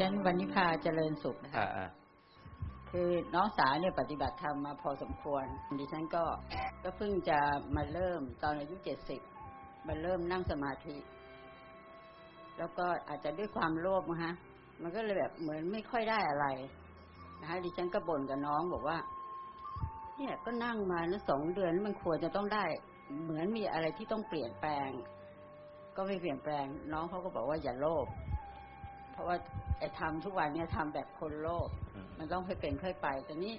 ฉันวันนิพาเจริญสุขนะคะอ่าคือน้องสาวเนี่ยปฏิบัติธรรมมาพอสมควร ดิฉันก็ก็เพิ่งจะมาเริ่มตอนอายุเจ็ดสิบมาเริ่มนั่งสมาธิ แล้วก็อาจจะด้วยความโลภมั้งฮะมันก็เลยแบบเหมือนไม่ค่อยได้อะไรนะคะดิฉันก็บ่นกับน้องบอกว่า เนี่ยก็นั่งมานะสองเดือนมันควรจะต้องได้ เหมือนมีอะไรที่ต้องเปลี่ยนแปลง ก็ไม่เปลี่ยนแปลง น้องเขาก็บอกว่าอย่าโลภ เพราะว่าไอ้ทำทุกวันเนี่ยทำแบบคนโลภอืมมันต้องค่อยเป็นค่อยไปแต่นี้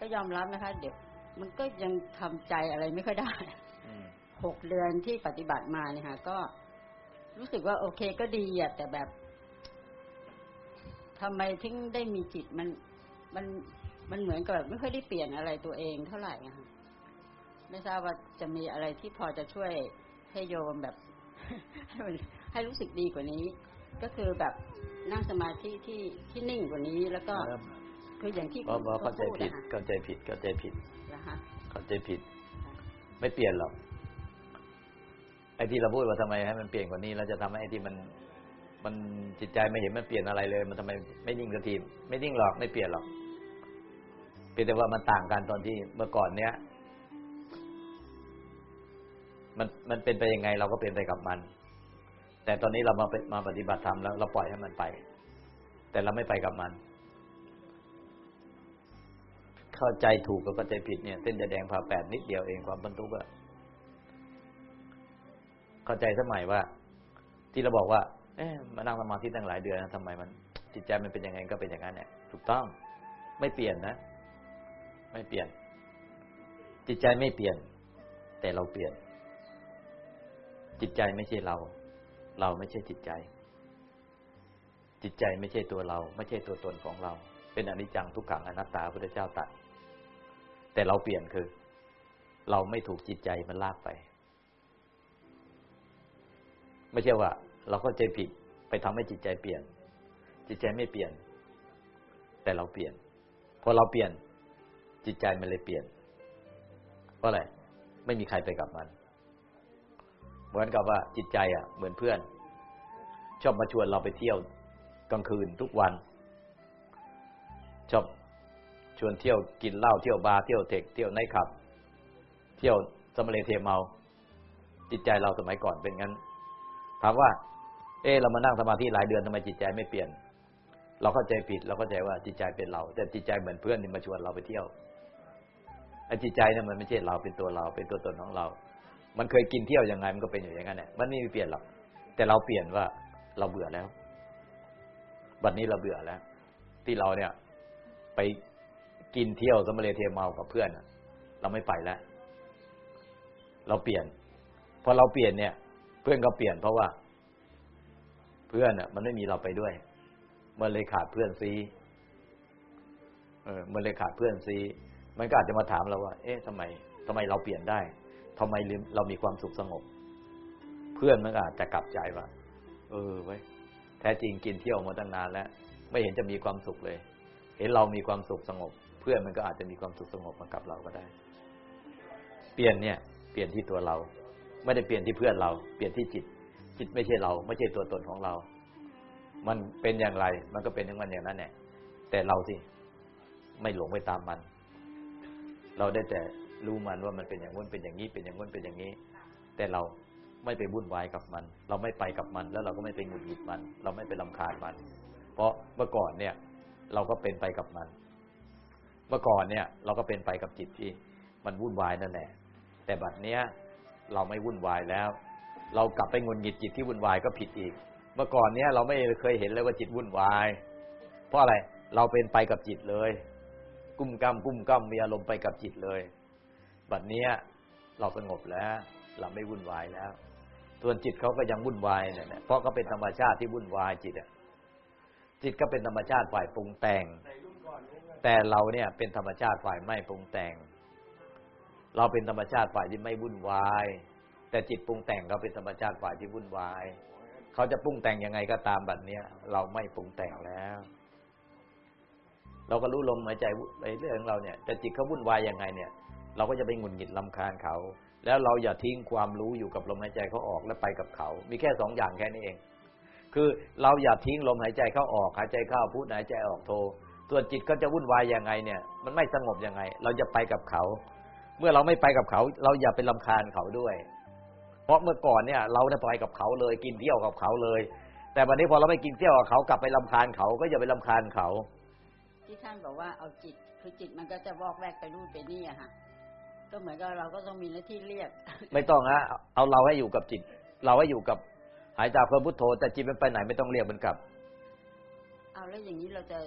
ก็ยอมรับนะคะ เดี๋ยวมันก็ยังทำใจอะไรไม่ค่อยได้อืมหกเดือนที่ปฏิบัติมาเนี่ยค่ะ ก็รู้สึกว่าโอเคก็ดีอะแต่แบบทำไมถึงได้มีจิตมันมันมันเหมือนกับแบบไม่ค่อยได้เปลี่ยนอะไรตัวเองเท่าไหร่อะค่ะไม่ทราบว่าจะมีอะไรที่พอจะช่วยให้โยมแบบให้มันให้รู้สึกดีกว่านี้ ก็คือแบบนั่งสมาธิที่ที่นิ่งกว่านี้แล้วก็ครับคืออย่างที่เพราะว่าเข้าใจพูดผิดอะค่ะเข้าใจผิดเข้าใจผิดนะคะเข้าใจผิด ไม่เปลี่ยนหรอกไอ้ที่เราพูดว่าทำไมให้มันเปลี่ยนกว่านี้เราจะทำให้ไอ้ที่มัน มันจิตใจไม่เห็นมันเปลี่ยนอะไรเลย มันทำไมไม่นิ่งสักทีไม่นิ่งหรอกไม่เปลี่ยนหรอกเพียงแต่ว่ามันต่างกันตอนที่เมื่อก่อนเนี้ยมันมันเป็นไปยังไง เราก็เป็นไปกับมัน แต่ตอนนี้เรามาไปมาปฏิบัติธรรมแล้วเราปล่อยให้มันไป แต่เราไม่ไปกับมัน เข้าใจถูกกับเข้าใจผิดเนี่ยเส้นจะแดงผ่าแปดนิดเดียวเองความบรรทุกอะเข้าใจสมัยว่า ที่เราบอกว่า เอ๊ะมานั่งสมาธิตั้งหลายเดือนนะทำไมมัน จิตใจมันเป็นยังไงก็เป็นอย่างนั้นเนี่ยถูกต้องไม่เปลี่ยนนะ ไม่เปลี่ยน จิตใจไม่เปลี่ยน แต่เราเปลี่ยน จิตใจไม่ใช่เรา เราไม่ใช่จิตใจ จิตใจไม่ใช่ตัวเรา ไม่ใช่ตัวตนของเรา เป็นอนิจจังทุกขังอนัตตาพระพุทธเจ้าตรัสแต่เราเปลี่ยนคือ เราไม่ถูกจิตใจมันลากไป ไม่ใช่ว่า เราเข้าใจผิดไปทำให้จิตใจเปลี่ยน จิตใจไม่เปลี่ยน แต่เราเปลี่ยนพอเราเปลี่ยนจิตใจมันเลยเปลี่ยนเพราะอะไรไม่มีใครไปกับมัน เหมือนกับว่าจิตใจอะเหมือนเพื่อน ชอบมาชวนเราไปเที่ยวกลางคืนทุกวัน ชอบชวนเที่ยวกินเหล้าเที่ยวบาร์เที่ยวเทคเที่ยวไนท์คลับ เที่ยวสมเลเทเมา จิตใจเราสมัยก่อนเป็นงั้น ถามว่า เออเรามานั่งสมาธิหลายเดือนทำไมจิตใจไม่เปลี่ยน เราเข้าใจผิดเราเข้าใจว่าจิตใจเป็นเรา แต่จิตใจเหมือนเพื่อนที่มาชวนเราไปเที่ยวไอ้จิตใจเนี่ยมันไม่ใช่เราเป็นตัวเรา เป็นตัวตนของเรา มันเคยกินเที่ยวยังไงมันก็เป็นอยู่อย่างนั้นแหละมันไม่มีเปลี่ยนหรอกแต่เราเปลี่ยนว่าเราเบื่อแล้วบัดนี้เราเบื่อแล้ว ที่เราเนี่ย ไปกินเที่ยวสมเลเทเมากับเพื่อนเราไม่ไปแล้ว เราเปลี่ยนพอเราเปลี่ยนเนี่ย เพื่อนก็เปลี่ยนเพราะว่า เพื่อนอะ มันไม่มีเราไปด้วย มันเลยขาดเพื่อนซีเออมันเลยขาดเพื่อนซีมันก็อาจจะมาถามเราว่า เอ๊ะทำไมทำไมเราเปลี่ยนได้ ทำไมเรามีความสุขสงบ เพื่อนมันอาจจะกลับใจว่า เออไว้แท้จริงกินเที่ยวมาตั้งนานแล้ว ไม่เห็นจะมีความสุขเลย เห็นเรามีความสุขสงบ เพื่อนมันก็อาจจะมีความสุขสงบมากับเราก็ได้ เปลี่ยนเนี่ย เปลี่ยนที่ตัวเรา ไม่ได้เปลี่ยนที่เพื่อนเรา เปลี่ยนที่จิต จิตไม่ใช่เรา ไม่ใช่ตัวตนของเรา มันเป็นอย่างไร มันก็เป็นอย่างมันอย่างนั้นแหละแต่เราสิไม่หลงไปตามมัน เราได้แต่ รู้มันว่ามันเป็นอย่างนู้นเป็นอย่างนี้เป็นอย่างนู้นเป็นอย่างนี้ แต่เราไม่ไปวุ่นวายกับมัน เราไม่ไปกับมัน แล้วเราก็ไม่ไปหงุดหงิดมัน เราไม่ไปลำคาญมัน เพราะเมื่อก่อนเนี่ย เราก็เป็นไปกับมัน เมื่อก่อนเนี่ย เราก็เป็นไปกับจิตที่มันวุ่นวายนั่นแหละแต่บัดเนี้ยเราไม่วุ่นวายแล้ว เรากลับไปงุดหงิดจิตที่วุ่นวายก็ผิดอีก เมื่อก่อนเนี้ยเราไม่เคยเห็นเลยว่าจิตวุ่นวาย เพราะอะไรเราเป็นไปกับจิตเลย กุ้มกำกุ้มกำมีอารมณ์ไปกับจิตเลย บัดเนี้ยเราสงบแล้ว เราไม่วุ่นวายแล้ว ส่วนจิตเขาก็ยังวุ่นวายเนี่ยเพราะเขาเป็นธรรมชาติที่วุ่นวายจิตอะจิตก็เป็นธรรมชาติฝ่ายปรุงแต่ง แต่เราเนี่ยเป็นธรรมชาติฝ่ายไม่ปรุงแต่ง เราเป็นธรรมชาติฝ่ายที่ไม่วุ่นวาย แต่จิตปรุงแต่งเขาเป็นธรรมชาติฝ่ายที่วุ่นวายเขาจะปรุงแต่งยังไงก็ตามแบบเนี้ยเราไม่ปรุงแต่งแล้ว เราก็รู้ลมหายใจไปเรื่องของเราเนี่ยแต่จิตเขาวุ่นวายยังไงเนี่ย เราก็จะไปหงุดหงิดลำคาญเขา แล้วเราอย่าทิ้งความรู้อยู่กับลมหายใจเขาออกแล้วไปกับเขา มีแค่สองอย่างแค่นี้เอง คือเราอย่าทิ้งลมหายใจเข้าออกหายใจเข้าพูดหายใจออกโทส่วนจิตก็จะวุ่นวายยังไงเนี่ย มันไม่สงบยังไง เราจะไปกับเขา เมื่อเราไม่ไปกับเขา เราอย่าไปลำคาญเขาด้วย เพราะเมื่อก่อนเนี่ย เราได้ไปกับเขาเลยกินเที่ยวกับเขาเลย แต่วันนี้พอเราไม่กินเที่ยวกับเขากลับไปลำคาญเขาก็อย่าไปลำคาญเขา ที่ท่านบอกว่าเอาจิตคือจิตมันก็จะวอกแวกไปนู่นไปนี่อะฮะ ก็เหมือนกับเราก็ต้องมีหน้าที่เรียก ไม่ต้องฮะเอาเราให้อยู่กับจิต เราให้อยู่กับหายใจพระพุทโธแต่จิตมันไปไหนไม่ต้องเรียกมันกลับ เอาแล้วอย่างนี้เราจะ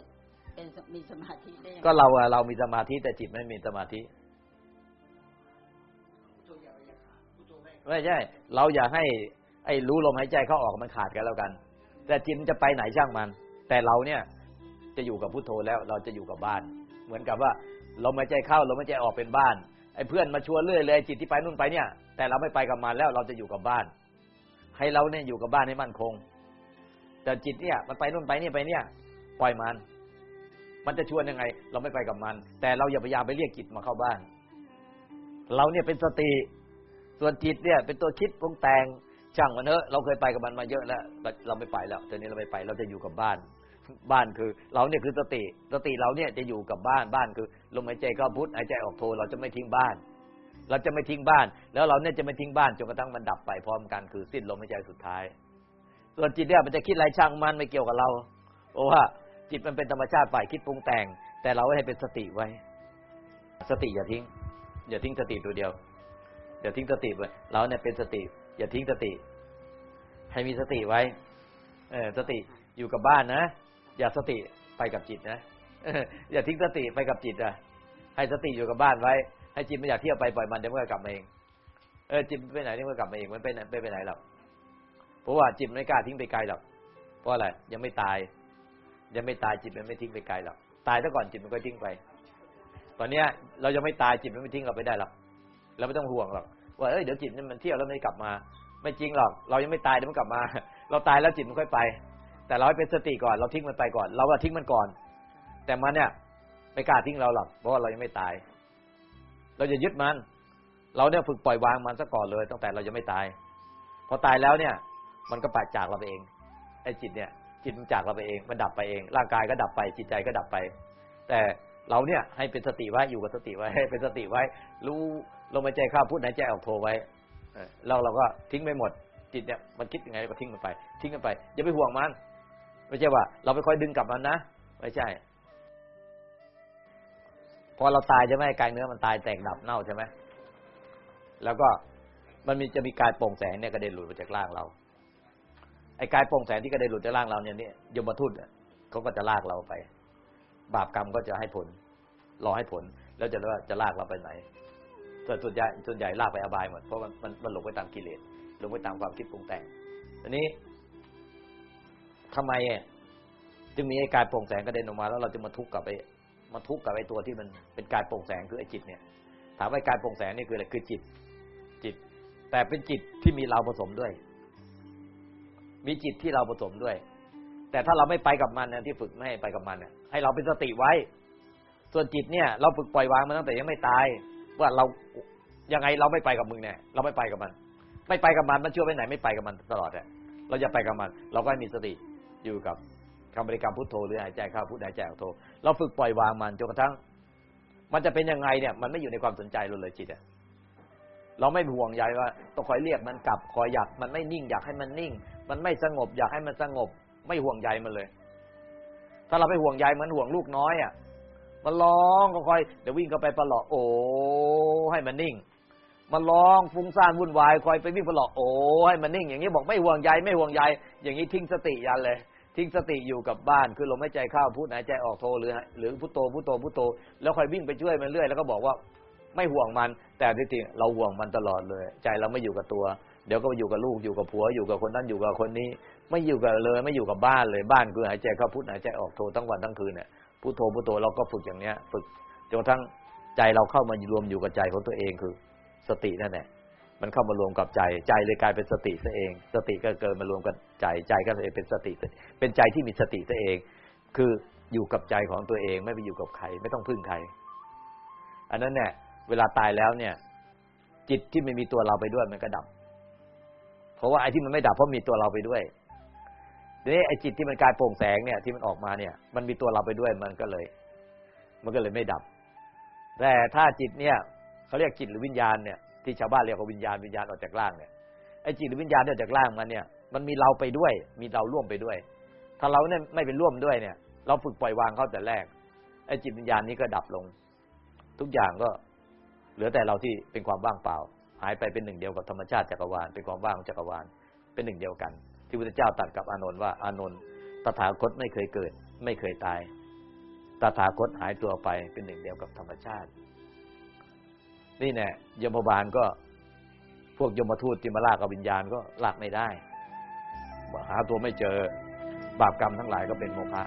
เป็นมีสมาธิได้ยังไงก็เราอะเรามีสมาธิแต่จิตไม่มีสมาธิไม่ใช่ เราอย่าให้ ไอ้รู้ลมหายใจเข้าออกมันขาดกันแล้วกัน แต่จิตมันจะไปไหนช่างมัน แต่เราเนี่ยจะอยู่กับพุทโธแล้วเราจะอยู่กับบ้าน เหมือนกับว่าลมหายใจเข้าลมหายใจออกเป็นบ้าน ไอ้เพื่อนมาชวนเรื่อยเลยจิตที่ไปนู่นไปเนี่ย แต่เราไม่ไปกับมันแล้วเราจะอยู่กับบ้าน ให้เราเนี่ยอยู่กับบ้านให้มั่นคง แต่จิตเนี่ยมันไปนู่นไปนี่ไปเนี่ย ปล่อยมัน มันจะชวนยังไง เราไม่ไปกับมัน แต่เราอย่าพยายามไปเรียกจิตมาเข้าบ้าน เราเนี่ยเป็นสติ ส่วนจิตเนี่ย เป็นตัวคิดปรุงแต่งช่างมันเถอะเราเคยไปกับมันมาเยอะแล้วเราไม่ไปแล้วตอนนี้เราไม่ไป เราจะอยู่กับบ้าน บ้านคือ เราเนี่ยคือสติ สติเราเนี่ยจะอยู่กับบ้านบ้านคือลมหายใจเข้าพุทหายใจออกโทเราจะไม่ทิ้งบ้าน เราจะไม่ทิ้งบ้าน แล้วเราเนี่ยจะไม่ทิ้งบ้านจนกระทั่งมันดับไปพร้อมกันคือสิ้นลมหายใจสุดท้าย ส่วนจิตเนี่ยมันจะคิดอะไรช่างมันไม่เกี่ยวกับเราเพราะว่าจิตมันเป็นธรรมชาติฝ่ายคิดปรุงแต่ง แต่เราให้เป็นสติไว้ สติอย่าทิ้ง อย่าทิ้งสติตัวเดียว อย่าทิ้งสติไว้เราเนี่ยเป็นสติ อย่าทิ้งสติ ให้มีสติไว้ เออสติอยู่กับบ้านนะ อย่าสติไปกับจิตนะอย่าทิ้งสติไปกับจิตอะ ให้สติอยู่กับบ้านไว้ ให้จิตไม่อยากเที่ยวไปปล่อยมันเดี๋ยวมันก็กลับมาเองเออจิตไปไหนเดี๋ยวมันก็กลับมาเองมันไปไหนไปไปไหนหรอกเพราะว่าจิตไม่กล้าทิ้งไปไกลหรอกเพราะอะไรยังไม่ตาย ยังไม่ตายจิตมันไม่ทิ้งไปไกลหรอกตายซะก่อนจิตมันก็ทิ้งไป ตอนเนี้ยเรายังไม่ตายจิตมันไม่ทิ้งเราไปได้หรอกเราไม่ต้องห่วงหรอกว่าเอ้ยเดี๋ยวจิตมันเที่ยวแล้วไม่กลับมา ไม่จริงหรอก เรายังไม่ตายเดี๋ยวมันกลับมา เราตายแล้วจิตมันค่อยไป แต่เราให้เป็นสติก่อนเราทิ้งมันไปก่อน เราก็ทิ้งมันก่อน แต่มันเนี่ยไม่กล้าทิ้งเราหรอกเพราะว่าเรายังไม่ตาย เราจะยึดมัน เราเนี่ยฝึกปล่อยวางมันซะก่อนเลย ตั้งแต่เรายังไม่ตาย พอตายแล้วเนี่ย มันก็ปจากเราไปเองไอ้จิตเนี่ย จิตมันจากเราไปเอง มันดับไปเอง ร่างกายก็ดับไป จิตใจก็ดับไป แต่เราเนี่ยให้เป็นสติไว้อยู่กับสติไว้ให้เป็นสติไว้ รู้ลมหายใจเข้าพูดหายใจออกโทรไว้เราเราก็ทิ้งไปหมดจิตเนี่ยมันคิดยังไงก็ทิ้งมันไป ทิ้งมันไปอย่าไปห่วงมัน ไม่ใช่ว่า เราไปคอยดึงกลับมันนะไม่ใช่ พอเราตายใช่ไหมกายเนื้อมันตายแตกดับเน่าใช่ไหมแล้วก็มันมีจะมีกายโปร่งแสงเนี่ยกระเด็นหลุดมาจากร่างเราไอ้กายโปร่งแสงที่กระเด็นหลุดจากร่างเราเนี่ยเนี่ยยมทูตเขาก็จะลากเราไป บาปกรรมก็จะให้ผล รอให้ผล แล้วจะว่าจะลากเราไปไหนส่วนส่วนใหญ่ส่วนใหญ่ลากไปอบายหมดเพราะมันมันมันหลงไปตามกิเลสหลงไปตามความคิดปรุงแต่งอันนี้ ทำไมจึงมีไอ้กายโปร่งแสงกระเด็นออกมา แล้วเราจะมาทุกข์กับไอ้มาทุกข์กับไอ้ตัวที่มันเป็นกายโปร่งแสงคือไอ้จิตเนี่ย ถามว่าการโปร่งแสงนี่คืออะไรคือจิต จิต แต่เป็นจิตที่มีเราผสมด้วย มีจิตที่เราผสมด้วย แต่ถ้าเราไม่ไปกับมันเนี่ยที่ฝึกไม่ให้ไปกับมันเนี่ยให้เราเป็นสติไว้ ส่วนจิตเนี่ย เราฝึกปล่อยวางมันตั้งแต่ยังไม่ตาย ว่าเรายังไงเราไม่ไปกับมึงเนี่ยเราไม่ไปกับมัน ไม่ไปกับมันมันเชั่วไปไหนไม่ไปกับมันตลอดเลยเราจะไปกับมัน เราก็ให้มีสติ อยู่กับคำบริกรรมพุทโธหรือหายใจเข้าพุทหายใจออกโธเราฝึกปล่อยวางมันจนกระทั่ง มันจะเป็นยังไงเนี่ย มันไม่อยู่ในความสนใจเราเลยจิตอะเราไม่ห่วงใยว่าต้องคอยเรียกมันกลับคอยอยากมันไม่นิ่ง อยากให้มันนิ่ง มันไม่สงบ อยากให้มันสงบ ไม่ห่วงใยมันเลย ถ้าเราไปห่วงใยมันห่วงลูกน้อยอะมันร้องก็คอยเดี๋ยววิ่งเข้าไปประหลอกโอ้ให้มันนิ่ง มันร้องฟุ้งซ่านวุ่นวายคอยไปวิ่งประหลอกโอ้ให้มันนิ่ง อย่างนี้บอกไม่ห่วงใยไม่ห่วงใยอย่างนี้ทิ้งสติยันเลย ทิ้งสติอยู่กับบ้านคือลมหายใจเข้าพูดหายใจออกโทหรือหรือพุทโธพุทโธพุทโธแล้วคอยวิ่งไปช่วยมันเรื่อยแล้วก็บอกว่าไม่ห่วงมัน แต่จริงๆเราห่วงมันตลอดเลย ใจเราไม่อยู่กับตัว เดี๋ยวก็ไปอยู่กับลูกอยู่กับผัวอยู่กับคนนั้นอยู่กับคนนี้ ไม่อยู่กับเลย ไม่อยู่กับบ้านเลยบ้านคือหายใจเข้าพุทหายใจออกโททั้งวันทั้งคืนเนี่ยพุทโธพุทโธเราก็ฝึกอย่างเนี้ย ฝึกจนทั้งใจเราเข้ามารวมอยู่กับใจของตัวเองคือ สตินั่นแหละ มันเข้ามารวมกับใจ ใจเลยกลายเป็นสติซะเอง สติก็เกิดมารวมกับใจใจก็เลยเป็นสติ เป็นใจที่มีสติซะเอง คืออยู่กับใจของตัวเองไม่ไปอยู่กับใคร ไม่ต้องพึ่งใคร อันนั้นเนี่ยเวลาตายแล้วเนี่ย จิตที่ไม่มีตัวเราไปด้วยมันก็ดับ เพราะว่าไอ้ที่มันไม่ดับเพราะมีตัวเราไปด้วยทีนี้ไอ้จิตที่มันกลายโปร่งแสงเนี่ยที่มันออกมาเนี่ย มันมีตัวเราไปด้วยมันก็เลย มันก็เลยไม่ดับ แต่ถ้าจิตเนี่ยเขาเรียกจิตหรือวิญญาณเนี่ย ที่ชาวบ้านเรียกว่าวิญญาณวิญญาณออกจากร่างเนี่ยไอ้จิตหรือวิญญาณที่ออกจากร่างมันเนี่ยมันมีเราไปด้วย มีเราร่วมไปด้วย ถ้าเราเนี่ยไม่เป็นร่วมด้วยเนี่ย เราฝึกปล่อยวางเขาแต่แรกไอ้จิตวิญญาณนี้ก็ดับลง ทุกอย่างก็เหลือแต่เราที่เป็นความว่างเปล่า หายไปเป็นหนึ่งเดียวกับธรรมชาติจักรวาลเป็นความว่างของจักรวาลเป็นหนึ่งเดียวกัน ที่พระเจ้าตรัสกับอานนท์ว่าอานนท์ตถาคตไม่เคยเกิด ไม่เคยตายตถาคตหายตัวไปเป็นหนึ่งเดียวกับธรรมชาติ นี่แน่ยมบาลก็ พวกยมทูตที่มาลากกับวิญญาณก็ลากไม่ได้หาตัวไม่เจอบาปกรรมทั้งหลายก็เป็นโมฆะ